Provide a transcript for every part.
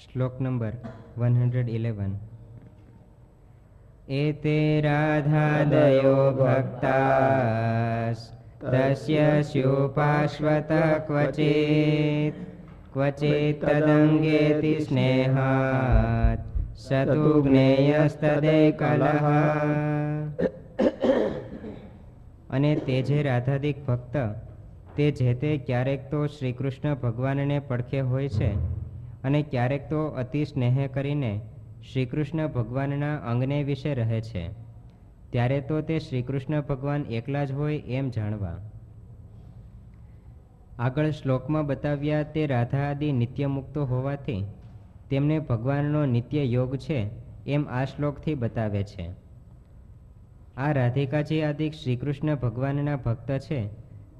શ્લોક number one hundred eleven એતે રાધાદયો ભક્તાસ તસ્ય સ્યુપાશ્વત ક્વચિત ક્વચિત તદંગેતિ સ્નેહાત સતુ જ્ઞેયસ્તદેકલહ અને તે જે રાધાદિક ભક્ત તે જે તે ક્યારેક તો શ્રી કૃષ્ણ ભગવાનને પડખે હોય છે અને ક્યારેક તો અતિ સ્નેહ કરીને શ્રીકૃષ્ણ ભગવાનના અંગને વિશે રહે છે. ત્યારે તો તે શ્રીકૃષ્ણ ભગવાન એકલા જ હોય એમ જાણવા. આગળ શ્લોકમાં બતાવ્યા તે રાધા આદિ નિત્ય મુક્તો હોવાથી તેમને ભગવાનનો નિત્ય યોગ છે એમ આ શ્લોકથી બતાવે છે. આ રાધિકાજી આદિ શ્રીકૃષ્ણ ભગવાનના ભક્ત છે.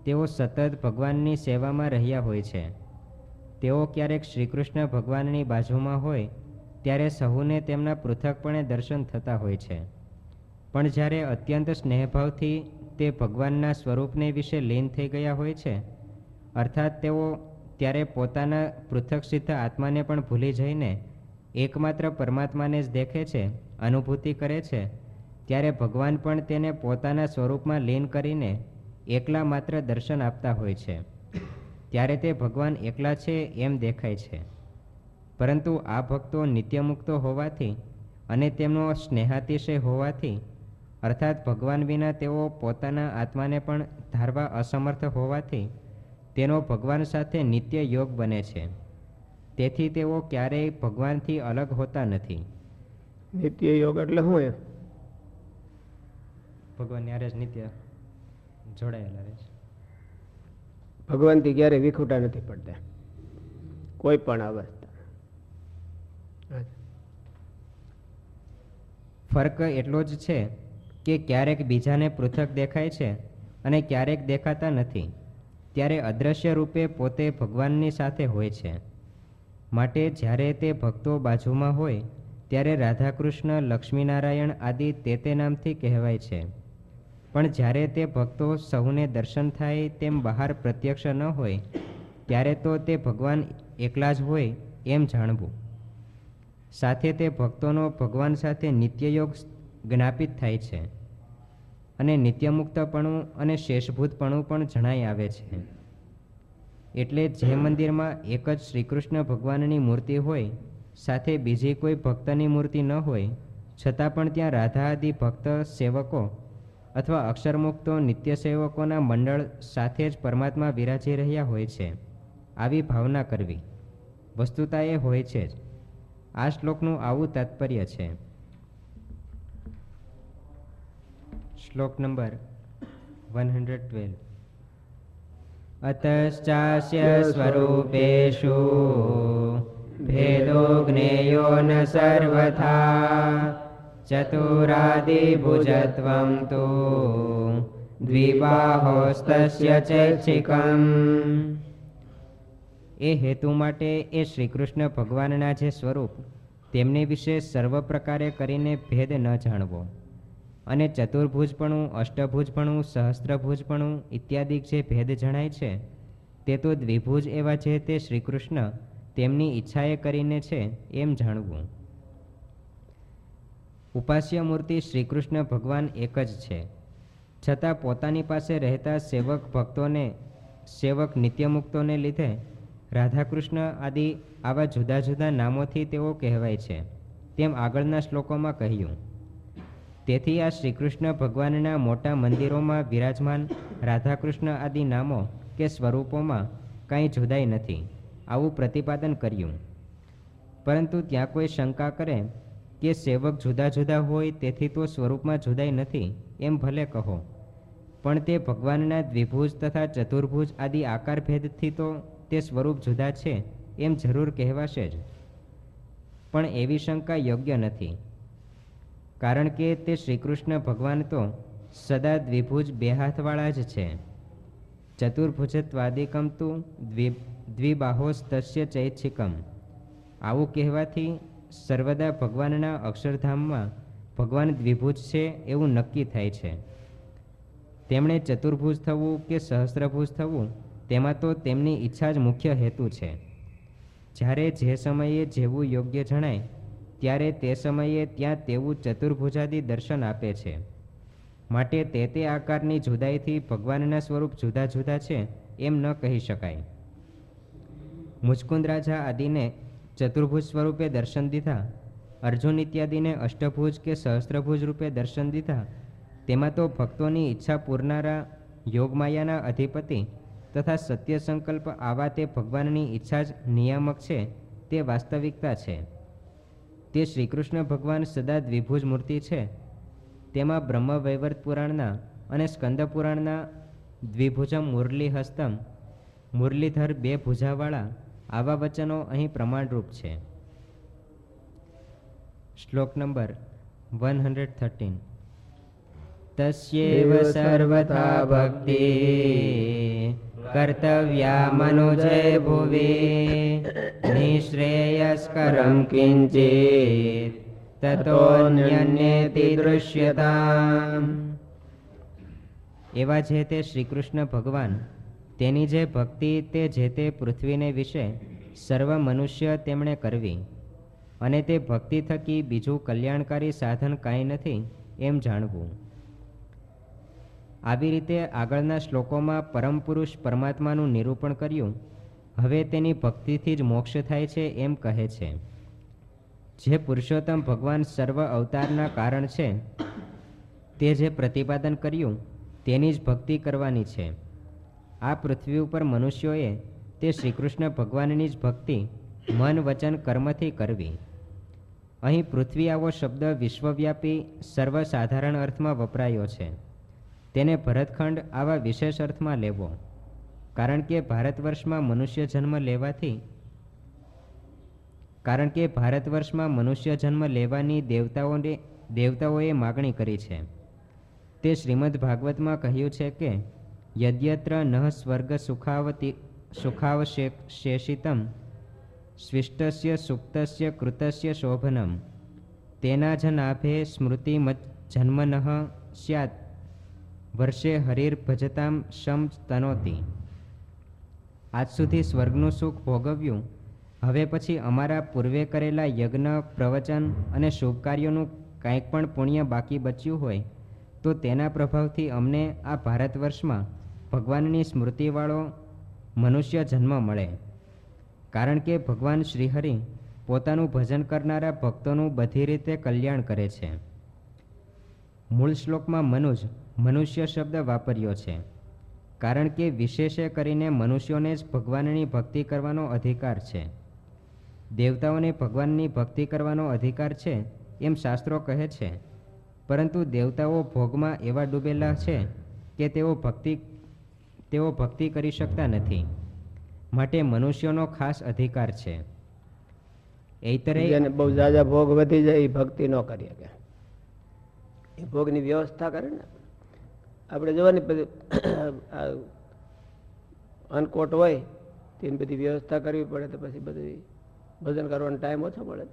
તેઓ સતત ભગવાનની સેવામાં રહ્યા હોય છે. તેઓ ક્યારેક શ્રીકૃષ્ણ ભગવાનની બાજુમાં હોય, ત્યારે સહુને તેમના પૃથકપણે દર્શન થતા હોય છે. પણ જ્યારે અત્યંત સ્નેહભાવથી તે ભગવાનના સ્વરૂપને વિશે લીન થઈ ગયા હોય છે, અર્થાત તેઓ ત્યારે પોતાના પૃથક સિદ્ધ આત્માને પણ ભૂલી જઈને એકમાત્ર પરમાત્માને જ દેખે છે, અનુભૂતિ કરે છે, ત્યારે ભગવાન પણ તેને પોતાના સ્વરૂપમાં લીન કરીને એકલા માત્ર દર્શન આપતા હોય છે. ત્યારે તે ભગવાન એકલા છે એમ દેખાય છે. પરંતુ આ ભક્તો નિત્યમુક્તો હોવાથી અને તેમનો સ્નેહાતિશય હોવાથી અર્થાત ભગવાન વિના તેઓ પોતાના આત્માને પણ ધારવા અસમર્થ હોવાથી તેનો ભગવાન સાથે નિત્ય યોગ બને છે. તેથી તેઓ ક્યારેય ભગવાનથી અલગ હોતા નથી. નિત્ય યોગ એટલે શું ભગવાન યારે જ નિત્ય જોડાયેલા રહે છે. ભગવાનથી ક્યારે વિખૂટા નથી પડતા. કોઈ પણ અવસ્થા. ફરક એટલો જ છે કે ક્યારેક બીજાને પૃથક દેખાય છે અને ક્યારેક દેખાતા નથી. ત્યારે અદ્રશ્ય રૂપે પોતે ભગવાનની સાથે હોય છે. માટે જ્યારે તે ભક્તો બાજુમાં હોય, ત્યારે રાધાકૃષ્ણ, લક્ષ્મીનારાયણ આદિ તે તે નામથી કહેવાય છે. પણ જ્યારે તે ભક્તો સૌને દર્શન થાય તેમ બહાર પ્રત્યક્ષ ન હોય, ત્યારે તો તે ભગવાન એકલા જ હોય એમ જાણવું. સાથે તે ભક્તોનો ભગવાન સાથે નિત્યયોગ જ્ઞાપિત થાય છે. અને નિત્યમુક્તપણું અને શેષભૂતપણું પણ જણાઈ આવે છે. એટલે જે મંદિરમાં એક જ શ્રીકૃષ્ણ ભગવાનની મૂર્તિ હોય, સાથે બીજી કોઈ ભક્તની મૂર્તિ ન હોય, છતાં પણ ત્યાં રાધા આદિ ભક્ત સેવકો અથવા અક્ષરમુક્તો નિત્ય સેવકોના મંડળ સાથે જ પરમાત્મા વિરાજી રહ્યા હોય છે, આવી ભાવના કરવી વસ્તુતા એ હોય છે જ. આ શ્લોકનું આવું તાત્પર્ય છે. શ્લોક નંબર વન હંડ્રેડ ટ્વેલ્વ. અતશ્ચાસ્ય સ્વરૂપેષુ ભેદો જ્ઞેયો ન સર્વથા. ચતુરાદિભુજત્વં તો દ્વિબાહોસ્તસ્ય ચૈક્ષિકમ એ હેતુ માટે એ શ્રીકૃષ્ણ ભગવાનના જે સ્વરૂપ, તેમની વિશે સર્વ પ્રકારે કરીને ભેદ ન જાણવો. અને ચતુર્ભુજપણું, અષ્ટભુજપણું, સહસ્ત્રભુજપણું ઇત્યાદિ જે ભેદ જણાય છે, તે તો દ્વિભુજ એવા છે તે શ્રીકૃષ્ણ તેમની ઈચ્છાએ કરીને છે એમ જાણવું. ઉપાસ્ય મૂર્તિ શ્રીકૃષ્ણ ભગવાન એક જ છે. છતાં પોતાની પાસે રહેતા સેવક ભક્તોને, સેવક નિત્યમુક્તોને લીધે રાધાકૃષ્ણ આદિ આવા જુદા જુદા નામોથી તેઓ કહેવાય છે, તેમ આગળના શ્લોકોમાં કહ્યું. તેથી આ શ્રીકૃષ્ણ ભગવાનના મોટા મંદિરોમાં વિરાજમાન રાધાકૃષ્ણ આદિ નામો કે સ્વરૂપોમાં કાંઈ જુદાઈ નથી, આવું પ્રતિપાદન કર્યું. પરંતુ ત્યાં કોઈ શંકા કરે કે સેવક જુદા જુદા હોય તેથી તો સ્વરૂપમાં જુદાઈ નથી, એમ ભલે કહો. પણ તે ભગવાનના દ્વિભુજ તથા ચતુર્ભુજ આદિ આકાર ભેદથી તો તે સ્વરૂપ જુદા છે, એમ જરૂર કહેવાશે જ. પણ એવી શંકા યોગ્ય નથી. કારણ કે તે શ્રીકૃષ્ણ ભગવાન તો સદા દ્વિભુજ બે હાથવાળા જ છે. ચતુર્ભુજત્વાદિકમ તું દ્વિ, દ્વિબાહોસ્તસ્ય ચૈચ્છિકમ. આવું કહેવાથી સર્વદા ભગવાનના અક્ષરધામમાં ભગવાન દ્વિભુજ છે એવું નક્કી થાય છે. તેમણે ચતુર્ભુજ થવું કે સહસ્ત્રભુજ થવું, તેમાં તો તેમની ઈચ્છા જ મુખ્ય હેતુ છે. જ્યારે જે સમયે જેવું યોગ્ય જણાય, ત્યારે તે સમયે ત્યાં તેવું ચતુર્ભુજાદી દર્શન આપે છે. માટે તે તે આકારની જુદાઈથી ભગવાનના સ્વરૂપ જુદા જુદા છે એમ ન કહી શકાય. મુચકુંદ રાજા આદિને ચતુર્ભુજ સ્વરૂપે દર્શન દીધા. અર્જુન ઇત્યાદિને અષ્ટભુજ કે સહસ્ત્રભુજ રૂપે દર્શન દીધા. તેમાં તો ભક્તોની ઈચ્છા પૂરનારા યોગમાયાના અધિપતિ તથા સત્ય સંકલ્પ આવા તે ભગવાનની ઈચ્છા જ નિયામક છે, તે વાસ્તવિકતા છે. તે શ્રીકૃષ્ણ ભગવાન સદા દ્વિભુજ મૂર્તિ છે. તેમાં બ્રહ્મ વૈવર્ત પુરાણના અને સ્કંદ પુરાણના દ્વિભુજમ મુરલી હસ્તમ મુરલીધર બે ભુજાવાળા આવા વચનો અહીં પ્રમાણરૂપ છે. શ્લોક નંબર વન હંડ્રેડ થર્ટીન. તસ્યેવ સર્વથા ભક્તિ કર્તવ્યા મનુજય ભુવિ. નિશ્રેયસ્કરમ કિંચિત તતોન્યન્યેતિ દૃશ્યતા એવા છે તે શ્રીકૃષ્ણ ભગવાન તેની જે ભક્તિ તે જે તે પૃથ્વીને વિશે સર્વ મનુષ્ય તેમણે કરવી. અને તે ભક્તિ થકી બીજું કલ્યાણકારી સાધન કાંઈ નથી એમ જાણવું. આવી રીતે આગળના શ્લોકોમાં પરમ પુરુષ પરમાત્માનું નિરૂપણ કર્યું, હવે તેની ભક્તિથી જ મોક્ષ થાય છે એમ કહે છે. જે પુરુષોત્તમ ભગવાન સર્વ અવતારના કારણ છે, તે જે પ્રતિપાદન કર્યું, તેની જ ભક્તિ કરવાની છે. આ પૃથ્વી ઉપર મનુષ્યોએ તે શ્રીકૃષ્ણ ભગવાનની જ ભક્તિ, મન, વચન, કર્મથી કરવી. અહીં પૃથ્વી આવો શબ્દ વિશ્વવ્યાપી, સર્વસાધારણ અર્થમાં વપરાયો છે. તેને ભરતખંડ આવા વિશેષ અર્થમાં લેવો. કારણ કે ભારત વર્ષમાં મનુષ્ય જન્મ લેવાથી, કારણ કે ભારત વર્ષમાં મનુષ્ય જન્મ લેવાની દેવતાઓને, દેવતાઓએ માગણી કરી છે. તે શ્રીમદ ભાગવતમાં કહ્યું છે કે યદ્યત્ર નઃ સ્વર્ગ સુખાવતી સુખાવશેષિતમ સ્વિષ્ટસ્ય સુપ્તસ્ય કૃતસ્ય શોભનમ તેના જ નાભે સ્મૃતિમત જન્મનઃ સ્યાત વર્ષે હરિર્ભજતામ શમ તનોતી આજ સુધી સ્વર્ગનું સુખ ભોગવ્યું હવે પછી અમારા પૂર્વે કરેલા યજ્ઞ પ્રવચન અને શુભ કાર્યોનું કાંઈક પણ પુણ્ય બાકી બચ્યું હોય તો તેના પ્રભાવથી અમને આ ભારત વર્ષમાં ભગવાનની સ્મૃતિવાળો મનુષ્ય જન્મ મળે. કારણ કે ભગવાન શ્રીહરિ પોતાનું ભજન કરનારા ભક્તોનું બધી રીતે કલ્યાણ કરે છે. મૂળ શ્લોકમાં મનુજ મનુષ્ય શબ્દ વાપર્યો છે. કારણ કે વિશેષે કરીને મનુષ્યોને જ ભગવાનની ભક્તિ કરવાનો અધિકાર છે. દેવતાઓને ભગવાનની ભક્તિ કરવાનો અધિકાર છે એમ શાસ્ત્રો કહે છે. પરંતુ દેવતાઓ ભોગમાં એવા ડૂબેલા છે કે તેઓ ભક્તિ તેઓ ભક્તિ કરી શકતા નથી. માટે મનુષ્યોનો ખાસ અધિકાર છે. જેને બહુ જાજા ભોગ વધી જાય, એ ભક્તિ ન કરી શકે એ ભોગની વ્યવસ્થા કરે ને. આપણે જોવાની અનકોટ હોય, તેની બધી વ્યવસ્થા કરવી પડે તો પછી બધી ભજન કરવાનો ટાઈમ ઓછો પડે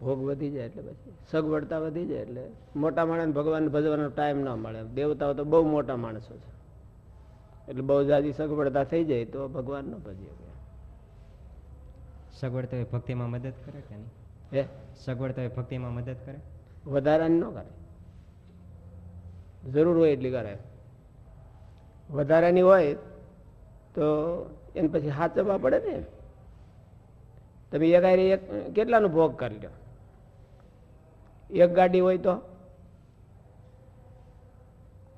ભોગ વધી જાય એટલે પછી, સગવડતા વધી જાય એટલે મોટા માણસ ભગવાન ભજવાનો ટાઈમ ન મળે. દેવતાઓ તો બહુ મોટા માણસો છે. એટલે બહુ જાજી સગવડતા થઈ જાય તો ભગવાન ન ભજીએ સગવડ તો એ ભક્તિમાં મદદ કરે કે નહીં? હે? સગવડ તો એ ભક્તિમાં મદદ કરે? વધારાની ન કરે. જરૂર હોય એટલી કરે. વધારાની હોય તો એને પછી સાચવવા પડે ને તમે એક એક કેટલાનો ભોગ કરી લો? એક ગાડી હોય તો?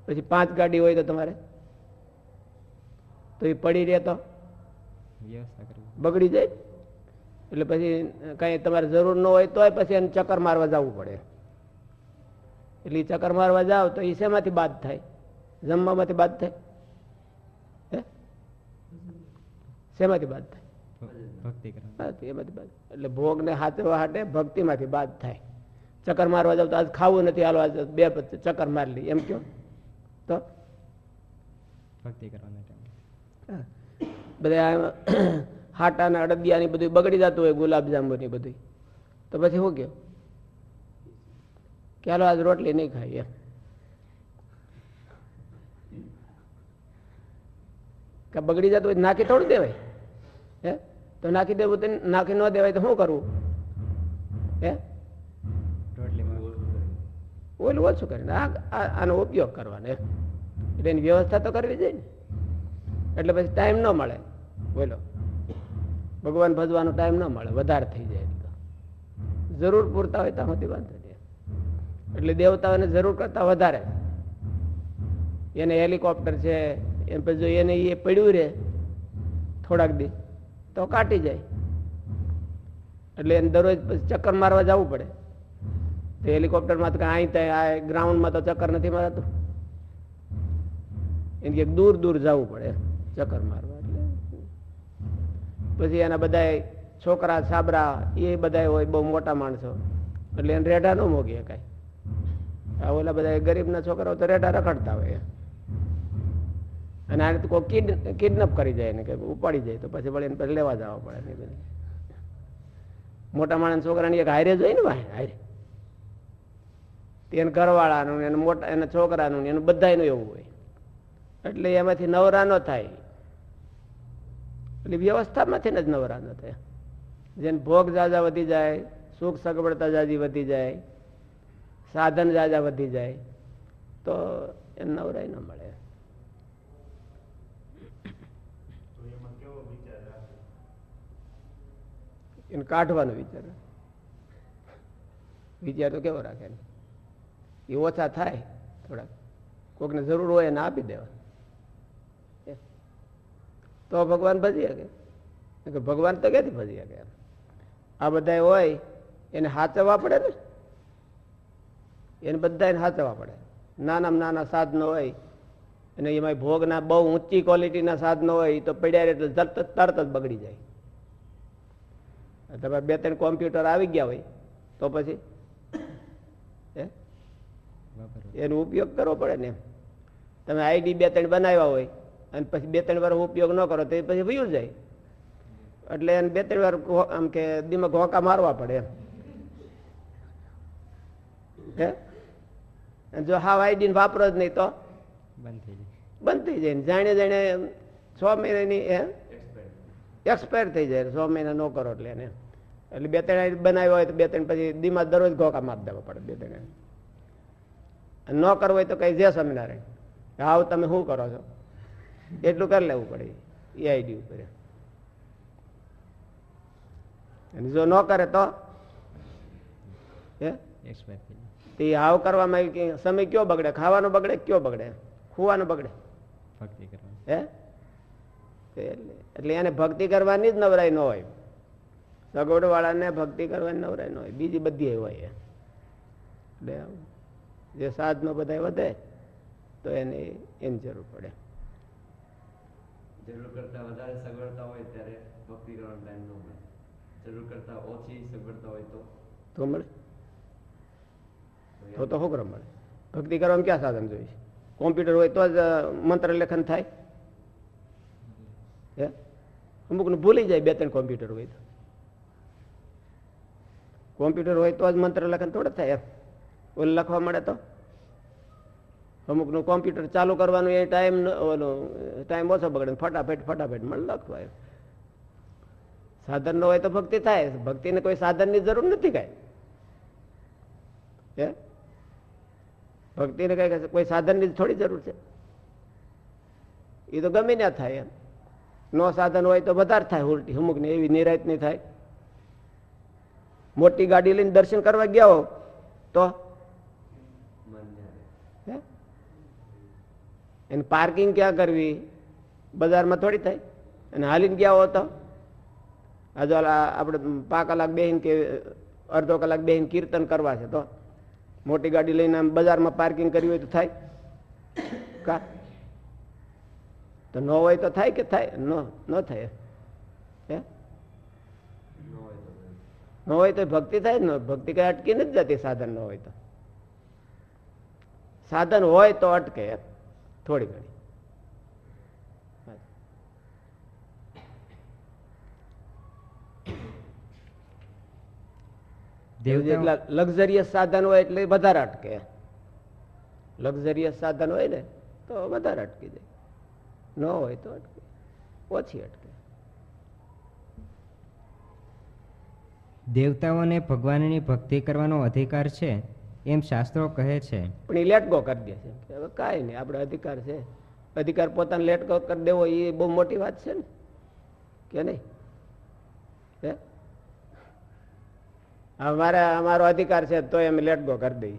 પછી પાંચ ગાડી હોય તો તમારે? તો એ પડી રહે તો? બગડી જાય? એટલે પછી કાંઈ તમારે જરૂર ન હોય તોય પછી એને ચક્કર મારવા જવું પડે. એટલે ચક્કર મારવા જાવ તો એ શેમાંથી બાદ થાય? જમવામાંથી બાદ થાય? શેમાંથી બાદ થાય? એટલે ભોગ ને તો એમાંથી બાદ. એટલે ભોગને હાથવા હાટે ભક્તિમાંથી બાદ થાય. ચક્કર મારવા જાવ તો આજ ખાવું નથી હાલો આજ બે ચક્કર મારી લઈ એમ કયો? તો? ભક્તિ કરવા હા. બધા હાટાના હાટા અડદિયા બધું બગડી જતું હોય ગુલાબજાંબુ ની બધું તો પછી શું કયો? કે હાલો, આજ રોટલી નહીં ખાઈ, એમ. કે બગડી જતું હોય નાખી થોડું દેવાય? હે? તો નાખી દેવું તો નાખી ન દેવાય તો શું કરવું? હે? ઓલું ઓછું કરીને આનો ઉપયોગ કરવાનો એટલે એની વ્યવસ્થા તો કરવી જોઈએ ને. એટલે પછી ટાઈમ ન મળે. બોલો. ભગવાન ભજવાનો ટાઈમ ન મળે, વધારે થઈ જાય. જરૂર પૂરતા હોય ત્યાં સુધી વાંધો નહીં. એટલે દેવતાઓને જરૂર કરતા વધારે. એને હેલિકોપ્ટર છે, એમ પછી જો એને એ પડ્યું રહે, થોડાક દી, તો કાટી જાય. એટલે એને દરરોજ ચક્કર મારવા જવું પડે. તો હેલિકોપ્ટરમાં તો કાંઈ અહીં ત્યાં ગ્રાઉન્ડમાં તો ચક્કર નથી મારાતું. એને કે દૂર દૂર જવું પડે ચક્કર મારવા એટલે પછી એના બધા છોકરા છાબરા એ બધા હોય, બહુ મોટા માણસો. એટલે એને રેઢા ન મોગીએ કાંઈ આ ઓલા બધા ગરીબના છોકરાઓ તો રેઢા રખડતા હોય. અને આને તો કોઈ કિડ, કિડનેપ કરી જાય ને કે ઉપાડી જાય, તો પછી વળી એને લેવા જવા પડે ને મોટા માણસ છોકરાની એક હારે જોઈ ને ભાઈ હારે એને ઘરવાળાનું એને મોટા, એના છોકરાનું એનું બધાનું એવું હોય. એટલે એમાંથી નવરા ન થાય. એટલે વ્યવસ્થામાંથી જ નવરા ન થયા. જેને ભોગ જાજા વધી જાય સુખ સગવડતા જાજી વધી જાય સાધન જાજા વધી જાય તો એમ નવરાય ન મળે. એને કાઢવાનો વિચાર વિચાર તો કેવો રાખે? એ ઓછા થાય થોડાક. કોઈકને જરૂર હોય એને આપી દેવા. તો ભગવાન ભજી શકે. ભગવાન તો ક્યાંથી ભજી શકે આ બધા હોય એને હાચવવા પડે ને? એને બધાને હાચવવા પડે. નાનામાં નાના સાધનો હોય અને એમાં ભોગના બહુ ઊંચી ક્વોલિટીના સાધનો હોય તો પડ્યા એટલે તરત જ- તરત જ બગડી જાય. તમે બે ત્રણ કોમ્પ્યુટર આવી ગયા હોય તો પછી એનો ઉપયોગ કરવો પડે ને એમ. તમે આઈડી બે ત્રણ બનાવ્યા હોય અને પછી બે ત્રણ વાર ઉપયોગ ન કરો તો એ પછી વયું જાય. એટલે એને બે ત્રણ વાર આમ કે દિમાગ ઘોંકા મારવા પડે એમ. હે? જો હાવ આઈડી વાપરો જ નહીં તો? બંધ થઈ જાય. બંધ થઈ જાય જાણે જાણે છ મહિનાની એ એક્સપાયર થઈ જાય. છ મહિના ન કરો એટલે એને. એટલે બે ત્રણ બનાવ્યો બનાવ્યા હોય તો બે ત્રણ પછી દીમાં દરરોજ ઘોકા માપ દેવા પડે બે ત્રણ. ન કરવો હોય તો કઈ જે સ્વામિનારાયણ. હાવ તમે શું કરો છો? એટલું કરી લેવું પડે એ આઈડી ઉપર. અને જો ન કરે તો? તે હાવ કરવામાં કે સમય કયો બગડે? ખાવાનું બગડે કયો બગડે? ખુવાનું બગડે? હે? એટલે એટલે એને ભક્તિ કરવાની જ નવરાઈ ન હોય. સગવડ વાળાને ભક્તિ કરવાની નવરાઈ ન હોય. બીજી બધી હોય એટલે જે સાધનો બધા વધે તો એને એની જરૂર પડે. જરૂર કરતા વધારે સગવડતા હોય ત્યારે ભક્તિ કરવાનો ટાઈમ ન મળે. જરૂર કરતા ઓછી સગવડતા હોય તો. તો મળે? તો તો હોકરો મળે? ભક્તિ કરવામાં ક્યાં સાધન જોઈએ? કોમ્પ્યુટર હોય તો જ મંત્ર લેખન થાય? હે? અમુકને ભૂલી જાય બે ત્રણ કોમ્પ્યુટર હોય તો. કોમ્પ્યુટર હોય તો જ મંત્ર લેખન થોડે થાય એમ. ઓલું લખવા મળે તો? અમુકનું કોમ્પ્યુટર ચાલુ કરવાનું, એ ટાઈમ ઓલો ટાઈમ ઓછો બગડે. ફટાફટ ફટાફટ મને લખવાય. સાધન ન હોય તો ભક્તિ થાય. ભક્તિને કોઈ સાધનની જરૂર નથી કાંઈ. હે? ભક્તિને કઈ કોઈ સાધનની થોડી જરૂર છે. એ તો ગમે ના થાય એમ. નો સાધન હોય તો વધારે થાય ઉલટી. અમુક ને એવી નિરાયત નહીં થાય. મોટી ગાડી લઈને દર્શન કરવા ગયા હો તો મન જ્યારે હે એને પાર્કિંગ ક્યાં કરવી? બજારમાં થોડી થાય. અને હાલીને ગયા હો તો? આ આપણે પાંચ કલાક બેહીને કે અડધો કલાક બેહીને કીર્તન કરવા છે તો? મોટી ગાડી લઈને આમ બજારમાં પાર્કિંગ કરવી હોય તો થાય? કા? તો ન હોય તો થાય કે થાય? ન ન થાય. હે? ન હોય તો ભક્તિ થાય જ ન ભક્તિ કઈ અટકી નથી જતી, સાધન ન હોય તો. સાધન હોય તો અટકે. થોડી ઘણી. જેટલા લક્ઝરિયસ સાધન હોય એટલે વધારે અટકે. લક્ઝરિયસ સાધન હોય ને તો વધારે અટકી જાય. ન હોય તો અટકે. ઓછી અટકે. દેવતાઓને ભગવાનની ભક્તિ કરવાનો અધિકાર છે? એમ શાસ્ત્રો કહે છે. પણ એ લેટગો કરી દે છે. હવે કાંઈ નહીં, આપણે અધિકાર છે. અધિકાર પોતાને લેટ ગો કરી દેવો એ બહુ મોટી વાત છે ને? કે નહીં? અમારે અમારો અધિકાર છે તો અમે લેટ ગો કરી દઈએ.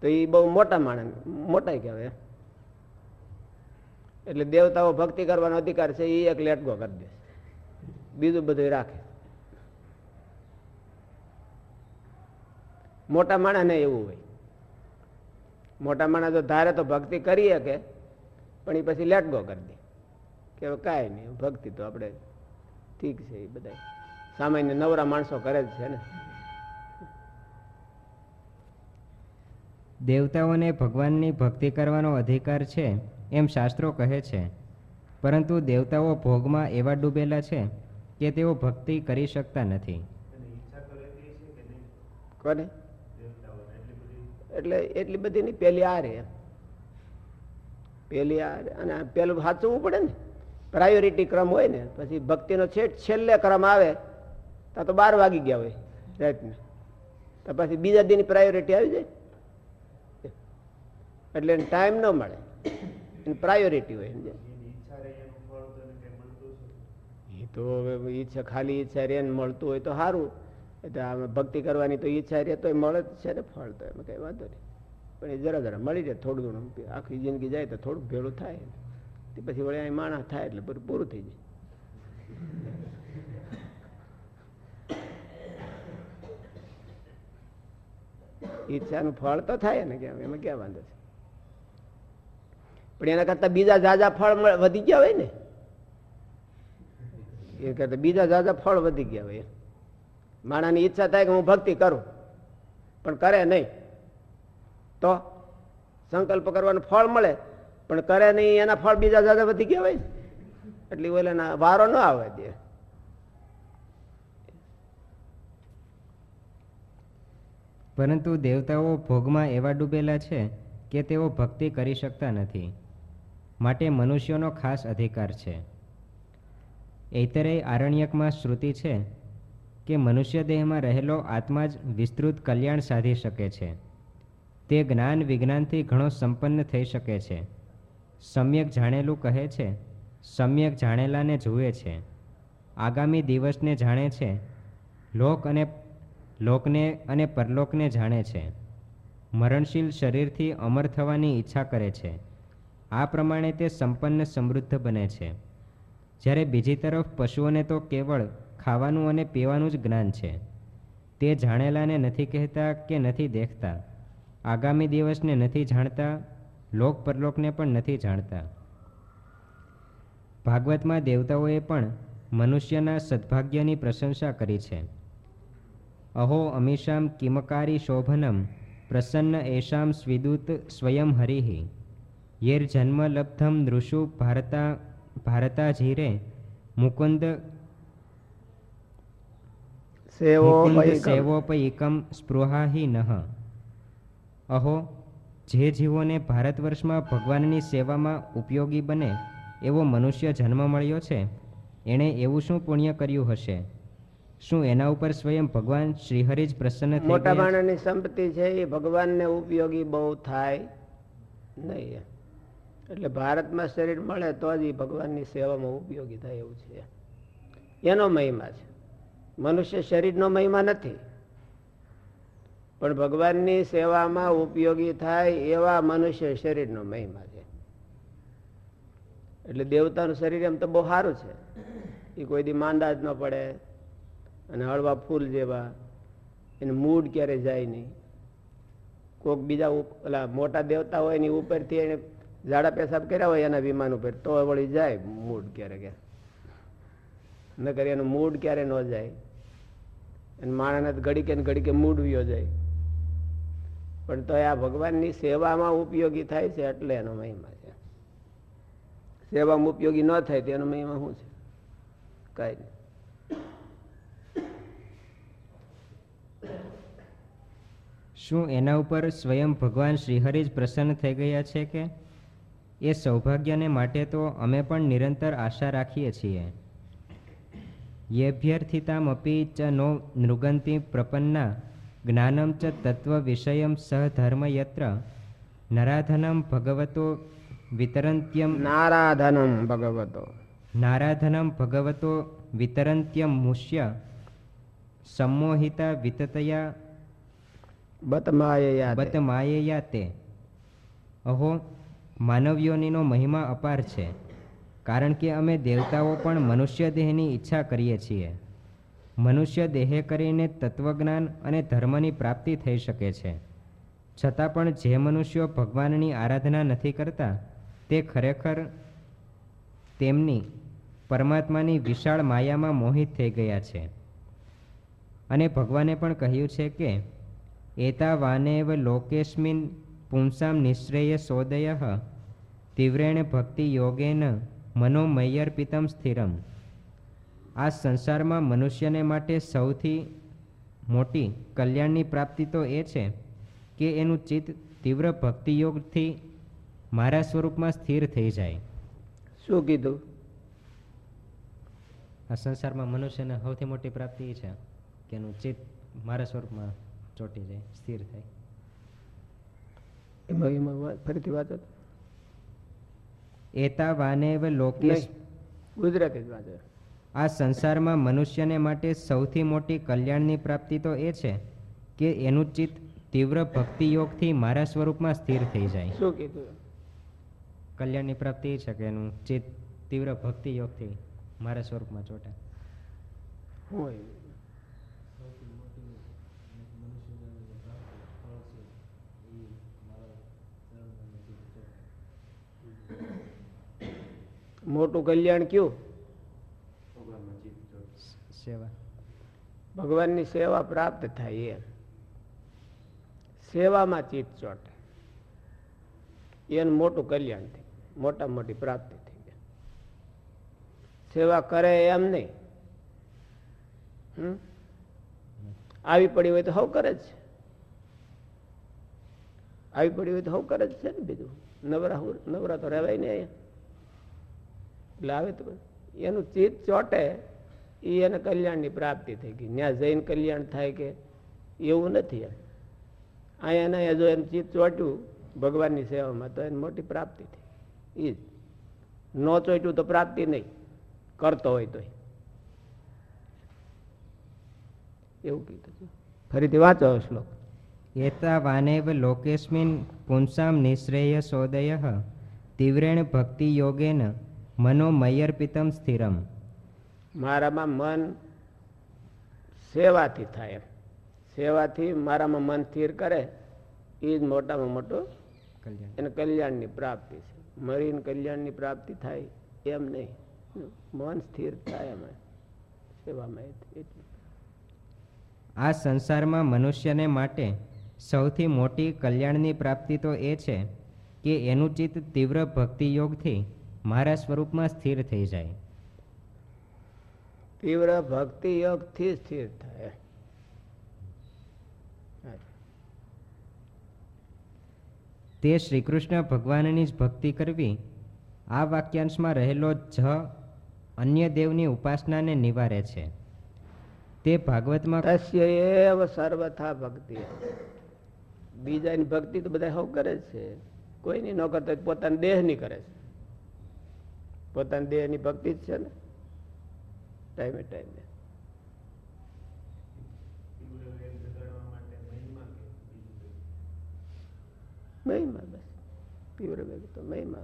તો એ બહુ મોટા માણસ મોટા કહેવાય. એટલે દેવતાઓ ભક્તિ કરવાનો અધિકાર છે એ એક લેટગો કરી દે. બીજું બધું રાખે. મોટા માણસને એવું હોય. મોટા માણસ જો ધારે તો ભક્તિ કરી શકે પણ એ પછી લેટ ગો કરી દે. કે હવે કાંઈ નહીં ભક્તિ તો આપણે ઠીક છે એ બધા સામાન્ય નવરા માણસો કરે જ છે ને. દેવતાઓને ભગવાનની ભક્તિ કરવાનો અધિકાર છે એમ શાસ્ત્રો કહે છે. પરંતુ દેવતાઓ ભોગમાં એવા ડૂબેલા છે કે તેઓ ભક્તિ કરી શકતા નથી. કોને? એટલે એટલી બધી નહીં પેલી આ રે. પેલી આ. અને પેલું સાચવવું પડે ને પ્રાયોરિટી ક્રમ હોય ને પછી ભક્તિનો છેટ છેલ્લે ક્રમ આવે તો તો બાર વાગી ગયા હોય રાતને. તો પછી બીજા દિન પ્રાયોરિટી આવી જાય. એટલે એને ટાઈમ ન મળે. એની પ્રાયોરિટી હોય એમ એ તો હવે ઈચ્છા ખાલી ઈચ્છા રેન મળતું હોય તો સારું. એટલે આમાં ભક્તિ કરવાની તો ઈચ્છા રહે તો મળે જ છે ને ફળ તો એમાં કઈ વાંધો નહીં. પણ એ જરા જરા મળી જાય, થોડું ઘણું. આખી જિંદગી જાય તો થોડુંક ભેળું થાય. તે પછી વળી અહીં માણસ થાય એટલે બધું પૂરું થઈ જાય. ઈચ્છાનું ફળ તો થાય ને કે એમાં ક્યાં વાંધો છે? પણ એના કરતા બીજા ઝાઝા ફળ વધી ગયા હોય ને? એ કરતા બીજા ઝાઝા ફળ વધી ગયા હોય માણાની ઈચ્છા થાય કે હું ભક્તિ કરું, પણ કરે નહીં. તો સંકલ્પ કરવાનું ફળ મળે, પણ કરે નહીં એના ફળ બીજા ઝાઝા વધી કહેવાય. એટલે ઓલાના વારો ન આવે દે. પરંતુ દેવતાઓ ભોગમાં એવા ડૂબેલા છે કે તેઓ ભક્તિ કરી શકતા નથી. માટે મનુષ્યોનો ખાસ અધિકાર છે. એતરે આરણ્યકમાં શ્રુતિ છે કે મનુષ્ય દેહમાં રહેલો આત્મા જ વિસ્તૃત કલ્યાણ સાધી શકે છે. તે જ્ઞાન વિજ્ઞાનથી ઘણો સંપન્ન થઈ શકે છે. સમ્યક જાણેલું કહે છે, સમ્યક જાણેલાને જુએ છે. આગામી દિવસને જાણે છે, લોક અને લોકને અને પરલોકને જાણે છે. મરણશીલ શરીરથી અમર થવાની ઈચ્છા કરે છે. આ પ્રમાણે તે સંપન્ન સમૃદ્ધ બને છે. જ્યારે બીજી તરફ પશુઓને તો કેવળ ખાવાનું અને પીવાનું જ જ્ઞાન છે. તે જાણેલાને નથી કહેતા કે નથી દેખતા. આગામી દિવસને નથી જાણતા, લોક પરલોકને પણ નથી જાણતા. ભાગવતમાં દેવતાઓએ પણ મનુષ્યના સદભાગ્યની પ્રશંસા કરી છે. અહો અમીશામ કિમકારી શોભનમ, પ્રસન્ન એશામ સ્વિદુત સ્વયં હરિહિ. યેર જન્મ લબ્ધમ નૃષુ ભારતા ભારતા જીરે મુકુંદ સેવો મુકુંદ વૈકમ. સેવોપયિકમ સ્પૃહાહિ નઃ અહો જે જીવોને ભારત વર્ષમાં ભગવાનની સેવામાં ઉપયોગી બને એવો મનુષ્ય જન્મ મળ્યો છે એણે એવું શું પુણ્ય કર્યું હશે? શું એના ઉપર સ્વયં ભગવાન શ્રીહરિ જ પ્રસન્ન મોટા? માણસની સંપત્તિ છે એ ભગવાનને ઉપયોગી બહુ થાય નહીં એટલે ભારતમાં શરીર મળે તો જ એ ભગવાનની સેવામાં ઉપયોગી થાય એવું છે. એનો મહિમા છે. મનુષ્ય શરીરનો મહિમા નથી. પણ ભગવાનની સેવામાં ઉપયોગી થાય એવા મનુષ્ય શરીરનો મહિમા છે. એટલે દેવતાનું શરીર એમ તો બહુ સારું છે. એ કોઈ દી માંદા જ ન પડે અને હળવા ફૂલ જેવા. એને મૂડ ક્યારે જાય નહીં. કોઈક બીજા ઓલા મોટા દેવતા હોય એની ઉપરથી એને ઝાડા પેશાબ કર્યા હોય એના વિમાન ઉપર, તો વળી જાય મૂડ ક્યારે ક્યારે કરે એનું મૂડ ક્યારે ન જાય. અને માણસને ઘડીકે ને ઘડીકે મૂડ વ્યો જાય. પણ તો આ ભગવાનની સેવામાં ઉપયોગી થાય છે એટલે એનો મહિમા છે. સેવામાં ઉપયોગી ન થાય તો એનો મહિમા શું છે? કાંઈ નહીં. શું એના ઉપર સ્વયં ભગવાન શ્રીહરિ જ પ્રસન્ન થઈ ગયા છે કે? એ સૌભાગ્યને માટે તો અમે પણ નિરંતર આશા રાખીએ છીએ. યેભ્યર્થિતામપી ચ નો નૃગંતિ પ્રપન્ના જ્ઞાનમ ચ તત્વવિષયમ સહધર્મ યત્ર નરાધનમ ભગવતો વિતરંત્યમ નારાધનમ ભગવતો નારાધનમ ભગવતો વિતરંત્યમ મુષ્ય સંમોહિતા વિતતયા બતમાયયા બતમાયયા બત માયેયા તે અહો માનવ્યોનીનો મહિમા અપાર છે કારણ કે અમે દેવતાઓ પણ મનુષ્ય દેહની ઈચ્છા કરીએ છીએ. મનુષ્ય દેહે કરીને તત્વજ્ઞાન અને ધર્મની પ્રાપ્તિ થઈ શકે છે. છતાં પણ જે મનુષ્યો ભગવાનની આરાધના નથી કરતા, તે ખરેખર તેમની પરમાત્માની વિશાળ માયામાં મોહિત થઈ ગયા છે. અને ભગવાને પણ કહ્યું છે કે, એતા વાનેવ લોકેશ્મિન પુંસામ નિશ્રેય સોદય, તીવ્રેણ ભક્તિ યોગેન મનોમયર્પિતમ સ્થિરમ. આ સંસારમાં મનુષ્યને માટે સૌથી મોટી કલ્યાણની પ્રાપ્તિ તો એ છે કે એનું ચિત્ત તીવ્ર ભક્તિયોગથી મારા સ્વરૂપમાં સ્થિર થઈ જાય. શું કીધું? આ સંસારમાં મનુષ્યને સૌથી મોટી પ્રાપ્તિ એ છે કે એનું ચિત્ત મારા સ્વરૂપમાં ચોંટી જાય સ્થિર થાય. એમાં એમાં વાત- ફરીથી વાંચો વાનેવ લોકેશ ગુજરાતી જ વાંચો આ સંસારમાં મનુષ્યને માટે સૌથી મોટી કલ્યાણની પ્રાપ્તિ તો એ છે કે એનું ચિત્ત તીવ્ર ભક્તિ યોગથી મારા સ્વરૂપમાં સ્થિર થઈ જાય. શું કીધું? કલ્યાણની પ્રાપ્તિ એ છે કે એનું ચિત્ત તીવ્ર ભક્તિ યોગથી મારા સ્વરૂપમાં ચોટે હોય. મોટું કલ્યાણ કયું? સેવા. ભગવાનની સેવા પ્રાપ્ત થાય એમ. સેવામાં ચિત્ત ચોટે. એનું મોટું કલ્યાણ થઈ મોટા મોટી પ્રાપ્તિ થઈ ગઈ સેવા કરે એમ નહીં. હમ? આવી પડી હોય તો હવ કરે જ છે. આવી પડી હોય તો હવ કરે જ છે ને બીજું. નવરા નવરા તો રહેવાય નહીં અહીંયા. એટલે આવે તો એનું ચિત્ત ચોટે, એ એને કલ્યાણની પ્રાપ્તિ થઈ ગઈ. ત્યાં જૈન કલ્યાણ થાય કે એવું નથી એમ. અહીંયા ને જો એનું ચિત્ત ચોટ્યું, ભગવાનની સેવામાં, તો એને મોટી પ્રાપ્તિ થઈ. એ જ. ન ચોટ્યું તો પ્રાપ્તિ નહીં. કરતો હોય તોય. એવું કીધું ફરીથી વાંચો શ્લોક. શ્લોક એતાવાનેવ લોકેસ્મિન પુંસામ નિશ્રેય સોદય, તીવ્રેણ ભક્તિ યોગેન મનોમયર્પિતમ સ્થિરમ. મારામાં મન સેવાથી થાય એમ. સેવાથી મારામાં મન સ્થિર કરે એ જ મોટામાં મોટો કલ્યાણ. એને કલ્યાણની પ્રાપ્તિ છે. મરીને કલ્યાણની પ્રાપ્તિ થાય એમ નહીં. મન સ્થિર થાય એમાં. સેવામાં આ સંસારમાં મનુષ્યને માટે સૌથી મોટી કલ્યાણની પ્રાપ્તિ તો એ છે કે એનું ચિત્ત તીવ્ર ભક્તિ યોગથી મારા સ્વરૂપમાં સ્થિર થઈ જાય. તીવ્ર ભક્તિ યોગથી સ્થિર થાય. તે શ્રીકૃષ્ણ ભગવાનની જ ભક્તિ કરવી આ વાક્યાંશમાં રહેલો જ અન્ય દેવની ઉપાસનાને નિવારે છે. તે ભાગવતમાં તસ્ય એવ સર્વથા ભક્તિ. બીજાની ભક્તિ તો બધા સૌ કરે છે. કોઈની ન કરતા પોતાના દેહની કરે છે. પોતાના દેહની ભક્તિ જ છે ને? ટાઈમે ટાઈમે મહિમા બસ. તીવ્ર વેગ તો મહિમા.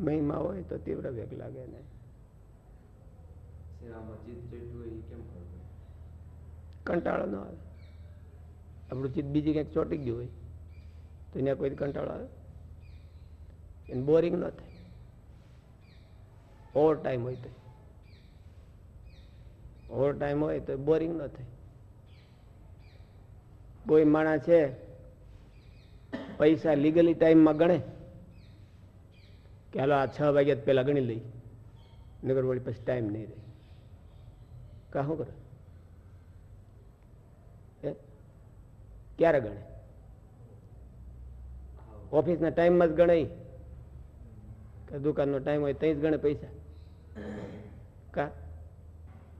મહિમા હોય તો તીવ્ર વેગ લાગે ને. કંટાળો ન આવે. આપણું ચિત્ત બીજી ક્યાંક ચોંટી ગયું હોય તો ત્યાં કોઈ કંટાળો આવે. એને બોરિંગ ન થાય. ઓવર ટાઈમ હોય તો. ઓવર ટાઈમ હોય તો બોરિંગ ન થાય. કોઈ માણસ છે, પૈસા લીગલી ટાઈમમાં ગણે, કે હાલો આ છ વાગ્યા પેલા ગણી લઈ નગર વળી પછી ટાઈમ નહીં રહે. કા શું કરે? ક્યારે ગણે? ઓફિસના ટાઈમમાં જ ગણાય. કે દુકાનનો ટાઈમ હોય ત્યાં જ ગણે પૈસા. કા?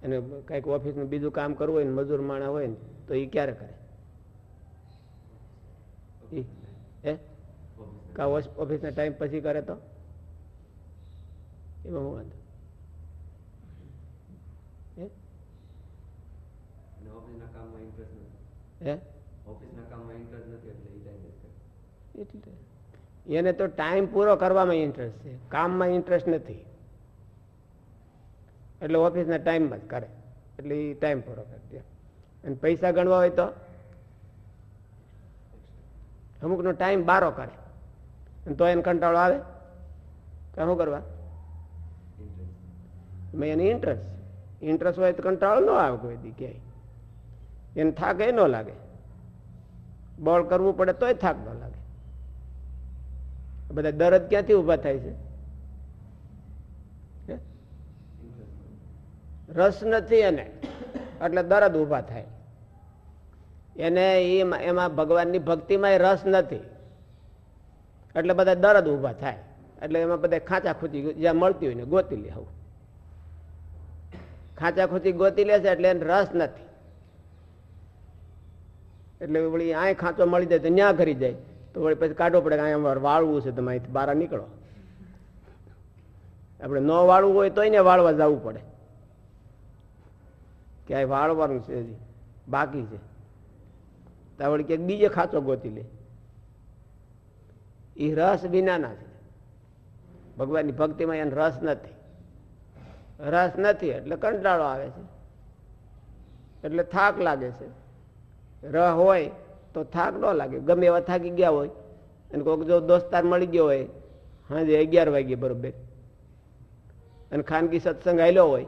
એને કંઈક ઓફિસનું બીજું કામ કરવું હોય ને મજૂર માણા હોય ને તો એ ક્યારે કરે? એ કા ઓફિસના ટાઈમ પછી કરે તો? એમાં હું વાંધો? એને તો ટાઈમ પૂરો કરવામાં ઇન્ટરેસ્ટ છે. કામમાં ઇન્ટરેસ્ટ નથી. એટલે ઓફિસના ટાઈમમાં જ કરે. એટલે એ ટાઈમ પૂરો કરી દે અને પૈસા ગણવા હોય તો? અમુકનો ટાઈમ બારો કરે. અને તો એને કંટાળો આવે? તો શું કરવા? મેં એને ઇન્ટરેસ્ટ ઇન્ટરેસ્ટ હોય તો કંટાળો ન આવે કોઈ દી ક્યાંય. એને થાક એ ન લાગે. બળ કરવું પડે તોય થાક ન લાગે. બધા દરદ ક્યાંથી ઊભા થાય છે હે? રસ નથી એને. એટલે દરદ ઊભા થાય. એને એમાં ભગવાનની ભક્તિમાં રસ નથી. એટલે બધા દરદ ઊભા થાય. એટલે એમાં બધા ખાંચા ખૂચી જ્યાં મળતી હોય ને ગોતી લે આવું ખાંચા ખૂચી ગોતી લે છે એટલે એને રસ નથી. એટલે વળી આ ખાંચો મળી જાય તો ન્યા કરી જાય. તો વળી પછી કાઢવો પડે કે અહીંયા વાળવું છે તમે અહીંથી બહાર નીકળો. આપણે ન વાળવું હોય તોય ને વાળવા જવું પડે. કે આ વાળવાનું છે હજી, બાકી છે. તો વળી ક્યાંક બીજે ખાંચો ગોતી લે. એ રસ વિનાના છે. ભગવાનની ભક્તિમાં એને રસ નથી. રસ નથી એટલે કંટાળો આવે છે. એટલે થાક લાગે છે. રહ હોય તો થાક ન લાગે. ગમે એવા થાકી ગયા હોય, અને કોઈક જો દોસ્તાર મળી ગયો હોય સાંજે અગિયાર વાગ્યે બરોબર. અને ખાનગી સત્સંગ આવેલો હોય,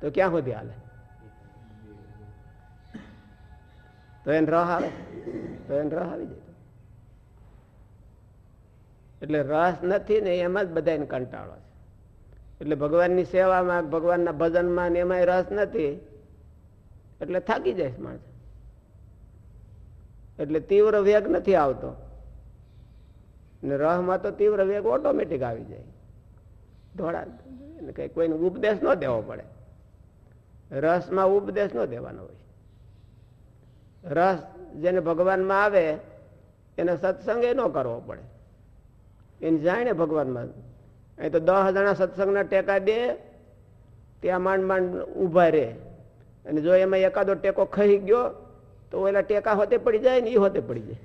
તો ક્યાં સુધી હાલે? તો એને રહ આવે. તો એને રહ આવી જાય એટલે રસ નથી ને એમાં જ બધાને કંટાળો છે. એટલે ભગવાનની સેવામાં, ભગવાનના ભજનમાં ને એમાંય રસ નથી. એટલે થાકી જાય માણસ. એટલે તીવ્ર વેગ નથી આવતો. ને રહમાં તો તીવ્ર વેગ ઓટોમેટિક આવી જાય. ધોળા. કઈ કોઈને ઉપદેશ ન દેવો પડે. રસમાં ઉપદેશ ન દેવાનો હોય. રસ જેને ભગવાનમાં આવે, એને સત્સંગ એ ન કરવો પડે. એને જાણે ભગવાનમાં. અહીં તો દસ જણા સત્સંગના ટેકા દે, ત્યાં માંડ માંડ ઊભા રહે. અને જો એમાં એકાદો ટેકો ખહી ગયો, તો ઓલા ટેકા હોતે પડી જાય ને એ હોતે પડી જાય.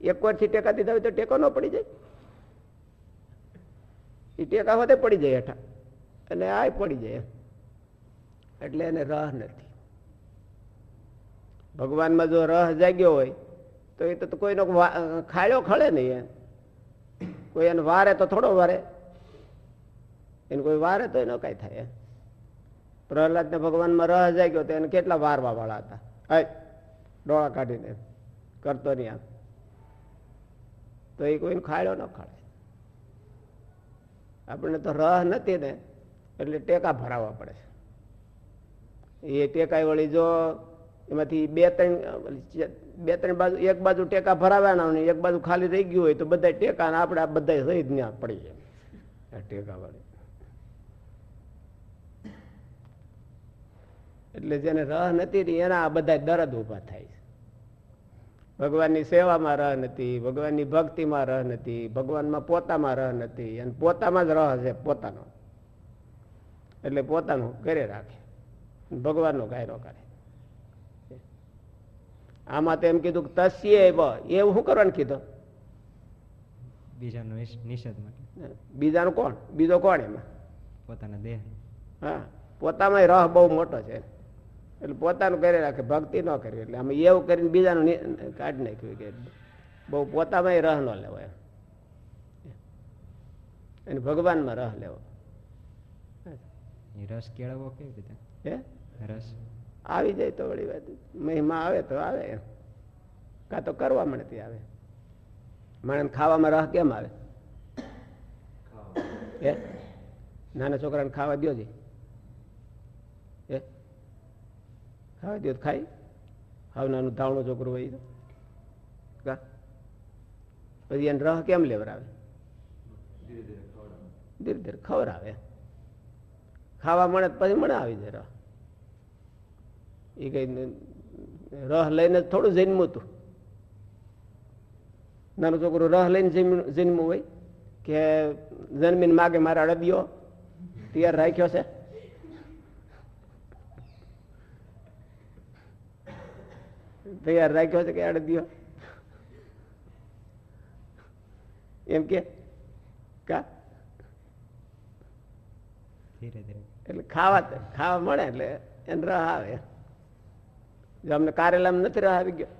એક વારથી ટેકા દીધા હોય તો ટેકો ન પડી જાય. એ ટેકા હોતે પડી જાય હેઠા. અને આ પડી જાય એટલે એને રહ નથી. ભગવાનમાં જો રહ જાગ્યો હોય, તો એ તો કોઈનો ખાડ્યો ખળે નહીં એમ. કોઈ એને વારે તો થોડો વારે. એને કોઈ વારે તો એનો કઈ થાય પ્રહલાદ પ્રહલાદને ભગવાનમાં રહ જાગ્યો તો એને કેટલા વારવા વાળા હતા. આય ડોળા કાઢીને કરતો નહીં આમ. તો એ કોઈને ખાડ્યો ન ખાડે આપણને તો રહ નથી ને, એટલે ટેકા ભરાવવા પડે. એ ટેકાઈ વળી જો એમાંથી બે ત્રણ બે ત્રણ બાજુ, એક બાજુ ટેકા ભરાવાના ને એક બાજુ ખાલી રહી ગયું હોય તો બધા ટેકા ને આપણે બધા સહિત ત્યાં પડી જાય ટેકા વાળી એટલે જેને રહ નથી એના બધા દરદ ઊભા થાય ભગવાનની સેવામાં રહ નથી, ભગવાનની ભક્તિમાં રહ નથી, ભગવાનમાં પોતામાં રહ નથી, અને પોતામાં જ રહ છે પોતાનો. એટલે પોતાનું ઘરે રાખે, ભગવાનનો ગાયરો કરે. આમાં તો એમ કીધું કે તસ્ય એવું. શું કરવાનું કીધું? બીજાનો નિષેધ માટે. બીજાનું કોણ? બીજો કોણ એમાં? પોતાના દેહ. હા પોતામાં રહ બહુ મોટો છે. એટલે પોતાનું કરી રાખે ભક્તિ ન કરવી એટલે આમ એવું કરીને બીજાનું કાઢી નાખ્યું કે બહુ પોતામાં રહ ન લેવો એમ. અને ભગવાનમાં રહ લેવો. એ રસ કેળવવો કેવી રીતે? હે? રસ. આવી જાય તો વળી વાત મહિમા આવે તો આવે એમ. કાં તો કરવા મળતી આવે. માણસ ખાવામાં રહ કેમ આવે? એ નાના છોકરાને ખાવા દ્યો જી. એ ખાવા તો ખાઈ. હાવ નાનું ધાવણું છોકરું હોય તો. પછી એને રહ કેમ લેવરાવે? ધીરે ધીરે ખવડાવે. ખવડાવે. ખાવા મળે તો પછી મને આવી જાય રહ. એ કઈ રહ લઈને થોડું જન્મું હતું નાનો છોકરો રહ લઈને જન્મ- હોય કે જન્મીને માગે મારા અડદિયો તૈયાર રાખ્યો છે? તૈયાર રાખ્યો છે કે અડદિયો? એમ કે? કા? એટલે ખાવા ખાવા મળે એટલે એને રહ આવે. જો અમને કારેલામાં નથી રહ આવી ગયો,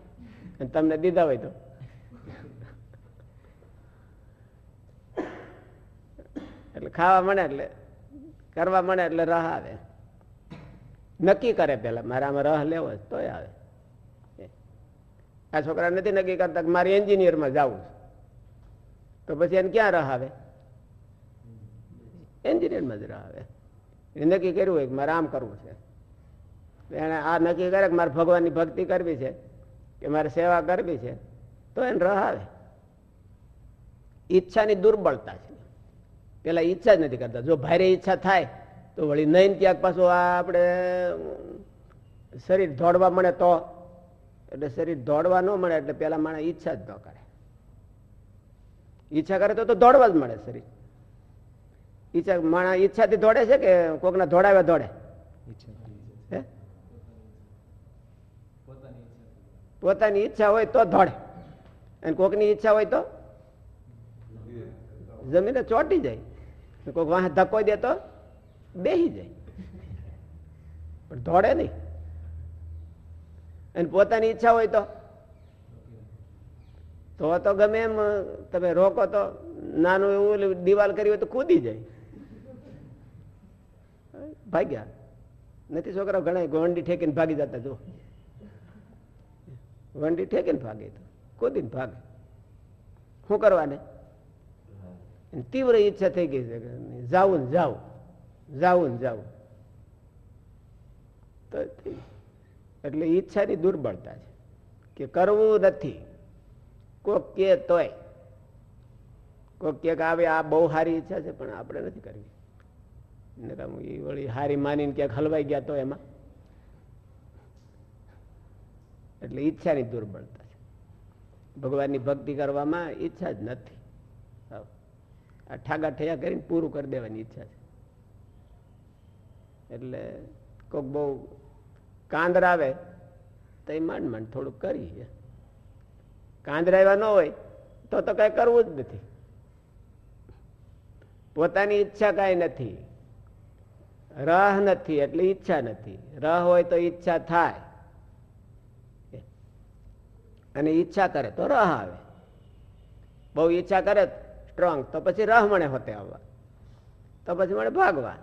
અને તમને દીધા હોય તો. એટલે ખાવા મળે એટલે, કરવા મળે એટલે રહ આવે. નક્કી કરે પેલા મારે આમાં રહ લેવો તોય આવે. આ છોકરા નથી નક્કી કરતા કે મારે એન્જિનિયરમાં જવું તો પછી એને ક્યાં રહ આવે? એન્જિનિયરમાં જ રહ આવે. એ નક્કી કર્યું હોય કે મારે આમ કરવું છે. એને આ નક્કી કરે કે મારે ભગવાનની ભક્તિ કરવી છે, કે મારે સેવા કરવી છે, તો એને રહ આવે. ઈચ્છાની દુર્બળતા છે. પેલા ઈચ્છા જ નથી કરતા. જો ભારે ઈચ્છા થાય, તો વળી નહીં ક્યાંક પાછું આ આપણે શરીર દોડવા મળે તો, એટલે શરીર દોડવા ન મળે એટલે પેલા માણસ ઈચ્છા જ ન કરે. ઈચ્છા કરે તો તો દોડવા જ મળે શરીર. ઈચ્છા, માણસ ઈચ્છાથી દોડે છે કે કોકના દોડાવે દોડે ઈચ્છા હે પોતાની ઈચ્છા હોય તો ધોળે અને કોકની ઈચ્છા હોય તો જમીને ચોટી જાય. કોક વાહ ધક્કો દે તો બેહી જાય. પણ ધોડે નહીં. અને પોતાની ઈચ્છા હોય તો? તો તો ગમે એમ તમે રોકો તો નાનું એવું દિવાલ કરી હોય તો કૂદી જાય. ભાગ્યા. નથી છોકરાઓ ઘણા ગોંડી ઠેકીને ભાગી જતા જો વંડી ઠેકીને ભાગે તો કૂદીને ભાગે. શું કરવાને? તીવ્ર ઈચ્છા થઈ ગઈ છે જાવું ને જાવું જાવું ને જાવું તો એટલે ઈચ્છાની દુર્બળતા છે કે કરવું નથી. કોક કે તોય કોક કે આવે આ બહુ સારી ઈચ્છા છે પણ આપણે નથી કરવી. નકામું એ વળી હારી માનીને ક્યાંક હલવાઈ ગયા તો એમાં. એટલે ઈચ્છાની દુર્બળતા છે. ભગવાનની ભક્તિ કરવામાં ઈચ્છા જ નથી. આ ઠાગા ઠયા કરીને પૂરું કરી દેવાની ઈચ્છા છે. એટલે કોઈક બહુ કાંદર આવે, તો એ માંડ માંડ થોડુંક કરીએ કાંદરાવ્યા ન હોય, તો તો કઈ કરવું જ નથી. પોતાની ઈચ્છા કાંઈ નથી. રાહ નથી, એટલે ઈચ્છા નથી. રાહ હોય તો ઈચ્છા થાય. અને ઈચ્છા કરે તો રહ આવે. બહુ ઈચ્છા કરે સ્ટ્રોંગ તો પછી રહ મળે હોતે આવવા. તો પછી મળે ભાગવા.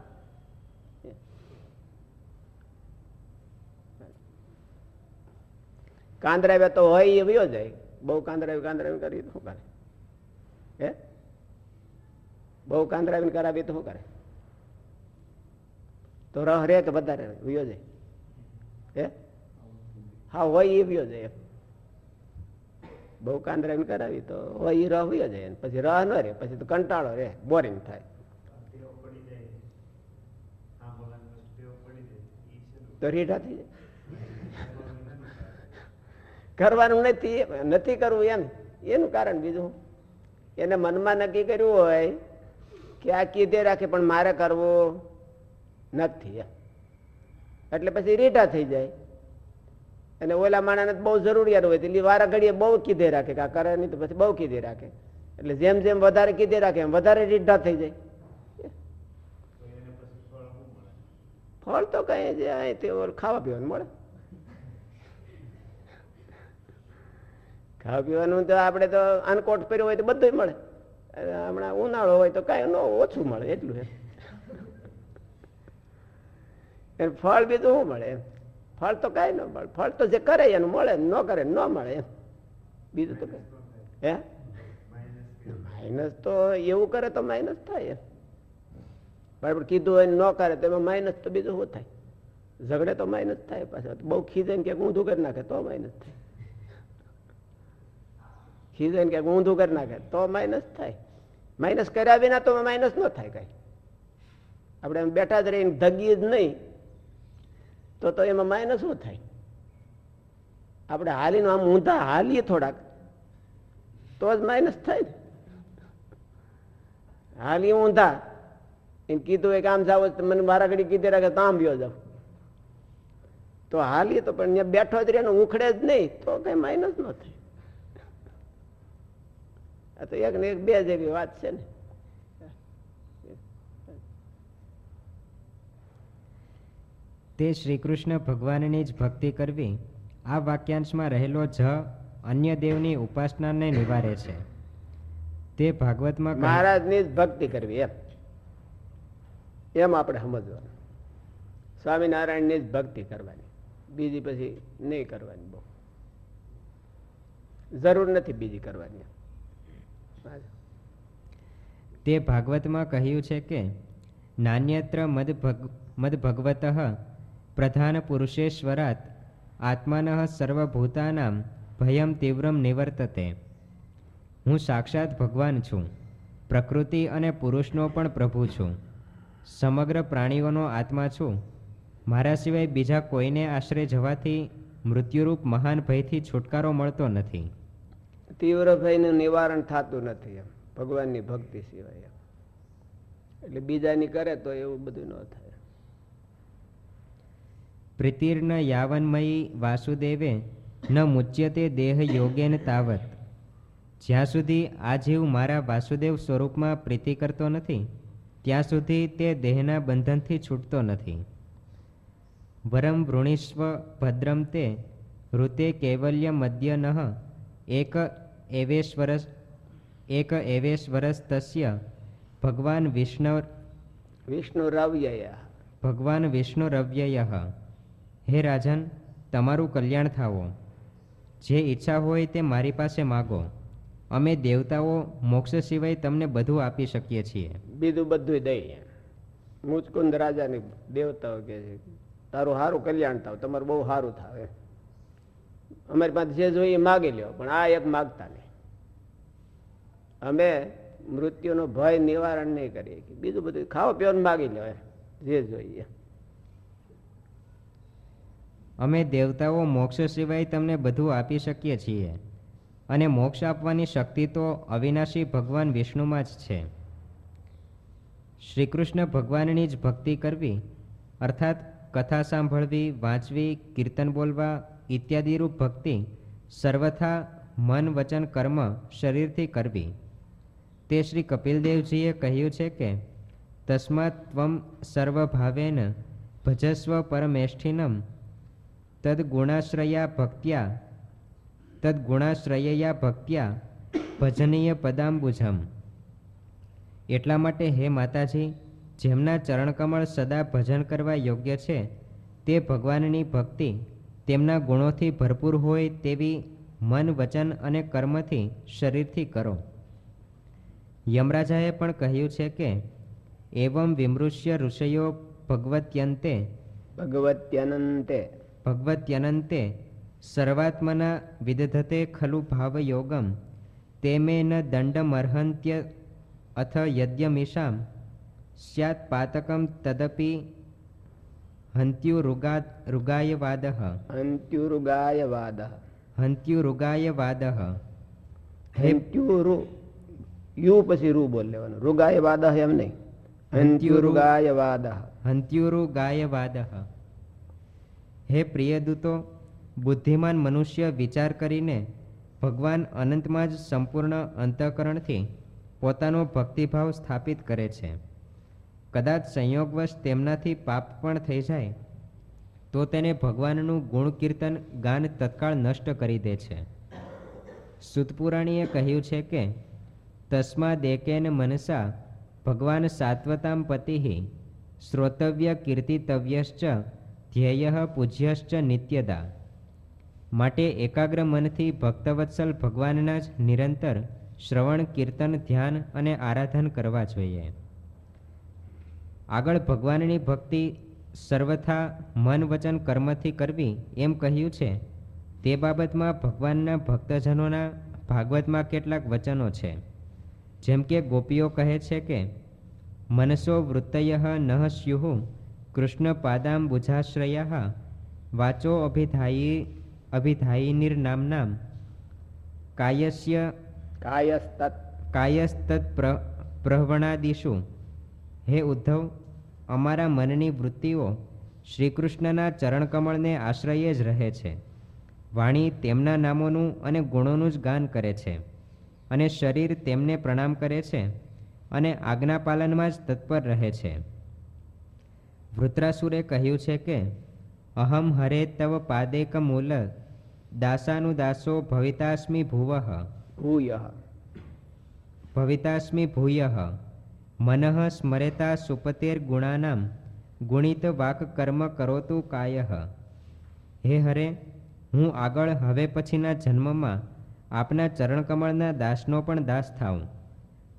કાંદરાવ્યા તો હોય એ વયો જાય. બહુ કાંદરાવી કાંદરાવી કરી શું કરે? હે? બહુ કાંદરાવીને કરાવી તો શું કરે? તો રહ રે કે વધારે વયો જાય. હે? હા, હોય એ વયો જાય. બહુ કાંદરાવીને કરાવી તો હોય એ રહ વયો જાય પછી રહ ન રે પછી તો કંટાળો રે બોરિંગ થાય. તો રીઢા થઈ જાય. કરવાનું નથી નથી કરવું એમ. એનું કારણ બીજું એને મનમાં નક્કી કર્યું હોય કે આ કીધે રાખે, પણ મારે કરવું નથી. એટલે પછી રીઢા થઈ જાય. અને ઓલા માણાને બહુ જરૂરિયાત હોય. એટલે વારા ઘડીએ બહુ કીધે રાખે કે આ કરે નહીં તો પછી બહુ કીધે રાખે. એટલે જેમ જેમ વધારે કીધે રાખે એમ વધારે રીઢા થઈ જાય. ફળ તો કઈ જે ઓલું ખાવા પીવાનું મળે. ખાવા પીવાનું તો આપણે તો અનકોટ પહેર્યો હોય તો બધું મળે. હમણાં ઉનાળો હોય તો કાંઈ ન ઓછું મળે, એટલું એમ. ફળ બીજું શું મળે એમ? ફળ તો કાંઈ ન મળે. ફળ તો જે કરે એનું મળે, ન કરે, ન મળે એમ. બીજું તો કઈ. હે? માઇનસ તો એવું કરે તો માઇનસ થાય એમ. બરાબર, કીધું હોય ને કરે તો એમાં માઇનસ તો બીજું શું થાય? ઝઘડે તો માઇનસ થાય પાછા. બહુ ખીજે ને ક્યાંક ઊંધું કરી નાખે તો માઇનસ થાય. ખીજે ને ક્યાંક ઊંધું કરી નાખે તો માઇનસ થાય. માઇનસ કર્યા વિના તો માઇનસ ન થાય કઈ. આપણે એમ બેઠા જ રહીને ધગીએ જ નહીં. તો તો એમાં માઇનસ શું થાય? આપણે હાલીને આમ ઊંધા હાલીએ થોડાક. તો જ માઇનસ થાય ને. હાલી ઊંધા. એને કીધું એક આમ જાવ મને મારા ઘડી કીધે રાખે તો આમ વ્યો જાવ. તો હાલીએ તો પણ ત્યાં બેઠો જ રહે ને, ઉખડે જ નહીં, તો કઈ માઇનસ ન થાય. આ તો એક ને એક બે જેવી વાત છે ને. તે શ્રીકૃષ્ણ ભગવાનની જ ભક્તિ કરવી આ વાક્યાંશમાં રહેલો જ અન્ય દેવની ઉપાસનાને નિવારે છે. તે ભાગવતમાં મહારાજની જ ભક્તિ કરવી એમ. એમ આપણે સમજવાનું. સ્વામિનારાયણની જ ભક્તિ કરવાની. બીજી પછી નહીં કરવાની બહુ. જરૂર નથી બીજી કરવાની. તે ભાગવતમાં કહ્યું છે કે નાન્યત્ર મદ ભગ મદ ભગવત પ્રધાન પુરુષેશ્વરાત આત્માન સર્વભૂતાનામ ભયમ તીવ્રમ નિવર્તતે હું સાક્ષાત ભગવાન છું, પ્રકૃતિ અને પુરુષનો પણ પ્રભુ છું, સમગ્ર પ્રાણીઓનો આત્મા છું, મારા સિવાય બીજા કોઈને આશરે જવાથી મૃત્યુરૂપ મહાન ભયથી છુટકારો મળતો નથી. તીવ્ર ભયનું નિવારણ થતું નથી એમ, ભગવાનની ભક્તિ સિવાય એટલે બીજાની કરે તો એવું બધું ન થાય. પ્રીતિર્ન યાવન્મયી વાસુદેવે ન મુચ્યતે દેહ યોગેન તાવત. જ્યાં સુધી આ જીવ મારા વાસુદેવ સ્વરૂપમાં પ્રીતિ કરતો નથી ત્યાં સુધી તે દેહના બંધનથી છૂટતો નથી. વરમ વૃણીશ્વ ભદ્રમ તે ઋતે કેવલ્ય મધ્ય નહ એક એવેશ્વરસ એક એવેશ્વરસ તસ્ય ભગવાન વિષ્ણુ વિષ્ણુ રવ્યયા ભગવાન વિષ્ણુરવ્યય. હે રાજન, તમારું કલ્યાણ થાવો. જે ઈચ્છા હોય તે મારી પાસે માગો. અમે દેવતાઓ મોક્ષ સિવાય તમને બધું આપી શકીએ છીએ. બીજું બધું દઈએ મુચકુંદ રાજાની દેવતાઓ કે છે, તારું સારું કલ્યાણ થાવ, તમારું બહુ સારું થાવે અમારી પાસે જે જોઈએ એ માગી લ્યો, પણ આ એક માગતા નહીં. અમે મૃત્યુનો ભય નિવારણ નહીં કરીએ. બીજું બધું ખાવા પીવાનું માગી લ્યો જે જોઈએ. અમે દેવતાઓ મોક્ષ સિવાય તમને બધું આપી શકીએ છીએ. અને મોક્ષ આપવાની શક્તિ તો અવિનાશી ભગવાન વિષ્ણુમાં જ છે. શ્રીકૃષ્ણ ભગવાનની જ ભક્તિ કરવી, અર્થાત કથા સાંભળવી, વાંચવી, કીર્તન બોલવા ઇત્યાદિરૂપ ભક્તિ સર્વથા મન વચન કર્મ શરીરથી કરવી. તે શ્રી કપિલદેવજીએ કહ્યું છે કે તસ્માત ત્વમ સર્વભાવેન ભજસ્વ પરમેષ્ઠિનમ તદ્ગુણાશ્રયા ભક્ત્યા તદ્ગુણાશ્રયયા ભક્ત્યા ભજનીય પદાંબુજમ એટલા માટે હે માતાજી, જેમના ચરણકમળ સદા ભજન કરવા યોગ્ય છે, તે ભગવાનની ભક્તિ તેમના ગુણોથી ભરપૂર હોય તેવી મન, વચન અને કર્મથી શરીરથી કરો. યમરાજાએ પણ કહ્યું છે કે, એવમ વિમૃષ્ય ઋષયો ભગવત્યંતે. ભગવત્યનંતે. ભગવત્યનંતે સર્વાત્મના વિદધતે ખલુ ભાવયોગમ તે મે ન દંડમર્હંત્ય અથ યદ્યમીષામ સ્યાત પાતકમ તદપી હંત્યુરુગા રુગાયવાદ હંત્યુરુગાયવાદ હે અંત્યુરુ યુ પછી રૂ બોલ લેવાનું રુગાય એમ નહીં અંત્યુરુગાય હંત્યુરુગાયવાદ હે પ્રિયદૂતો બુદ્ધિમાન મનુષ્ય વિચાર કરીને ભગવાન અનંતમાં જ સંપૂર્ણ અંતઃકરણથી પોતાનો ભક્તિભાવ સ્થાપિત કરે છે. કદાચ સંયોગવશ તેમનાથી પાપ પણ થઈ જાય, તો તેને ભગવાનનું ગુણ કીર્તન ગાન તત્કાળ નષ્ટ કરી દે છે. સુતપુરાણીએ કહ્યું છે કે, તસ્મા દેકેન મનસા ભગવાન સાત્વતામ પતિ, શ્રોતવ્ય કીર્તિતવ્યશ્ચ ધ્યેય પૂજ્યશ્ચ નિત્યદા. માટે એકાગ્ર મનથી ભક્તવત્સલ ભગવાનના જ નિરંતર શ્રવણ, કીર્તન, ધ્યાન અને આરાધન કરવા જોઈએ. આગળ ભગવાનની ભક્તિ સર્વથા મન વચન કર્મથી કરવી એમ કહ્યું છે. તે બાબતમાં ભગવાનના ભક્તજનોના ભાગવતમાં કેટલાક વચનો છે. જેમ કે ગોપીઓ કહે છે કે, મનસો વૃત્તય ન સ્યુઃ કૃષ્ણપાદાંબુજાશ્રયા વાચો અભિધાયી અભિધાયિનીર્નામ્નાં કાયસ્ય કાયસ્તત કાયસ્તત પ્ર પ્રહવણાદિષુ હે ઉદ્ધવ અમારા મનની વૃત્તિઓ શ્રીકૃષ્ણના ચરણકમળને આશ્રયે જ રહે છે વાણી તેમના નામોનું અને ગુણોનું જ ગાન કરે છે અને શરીર તેમને પ્રણામ કરે છે અને આજ્ઞાપાલનમાં જ તત્પર રહે છે। વૃત્રાસુરે કહ્યું છે કે અહમ હરે તવ પાદેક મૂલ દાસાનુદાસો ભવિતાસ્મી ભુવઃ. ભૂય. ભવિતાસ્મી ભૂય. મનઃ સ્મરેતા સુપતેર ગુણાનામ ગુણિત વાક કર્મ કરોતુ કાય. હે હરે હું આગળ હવે પછીના જન્મમાં આપના ચરણકમળના દાસનો પણ દાસ થાઉં.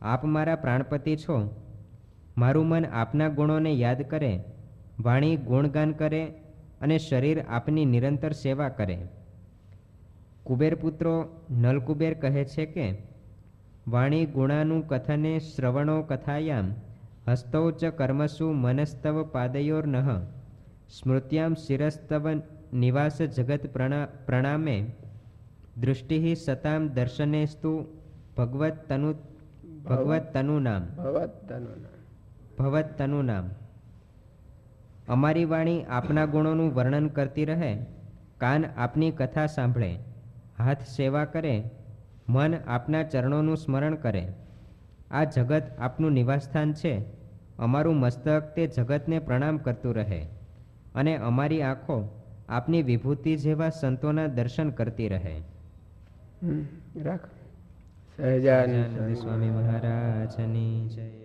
આપ મારા પ્રાણપતિ છો. મારું મન આપના ગુણોને યાદ કરે વાણી ગુણગાન કરે અને શરીર આપની નિરંતર સેવા કરે. કુબેર પુત્રો નલકુબેર કહે છે કે વાણી ગુણાનું કથને શ્રવણો કથાયામ હસ્તૌ ચ કર્મસુ મનસ્તવ પાદયોર્નઃ સ્મૃત્યામ શિરસ્તવ નિવાસ જગત પ્રણા પ્રણામે દૃષ્ટિ સતામ દર્શનેસ્તુ ભગવત તનુ ભગવત તનુ નામ ભવત તનુ નામ અમારી વાણી આપના ગુણોનું વર્ણન કરતી રહે કાન આપની કથા સાંભળે હાથ સેવા કરે મન આપના ચરણોનું સ્મરણ કરે. આ જગત આપનું નિવાસસ્થાન છે. અમારું મસ્તક તે જગતને પ્રણામ કરતું રહે અને અમારી આંખો આપની વિભૂતિ જેવા સંતોના દર્શન કરતી રહે. હમ, રાખ. સહજાનંદ સ્વામી મહારાજની જય.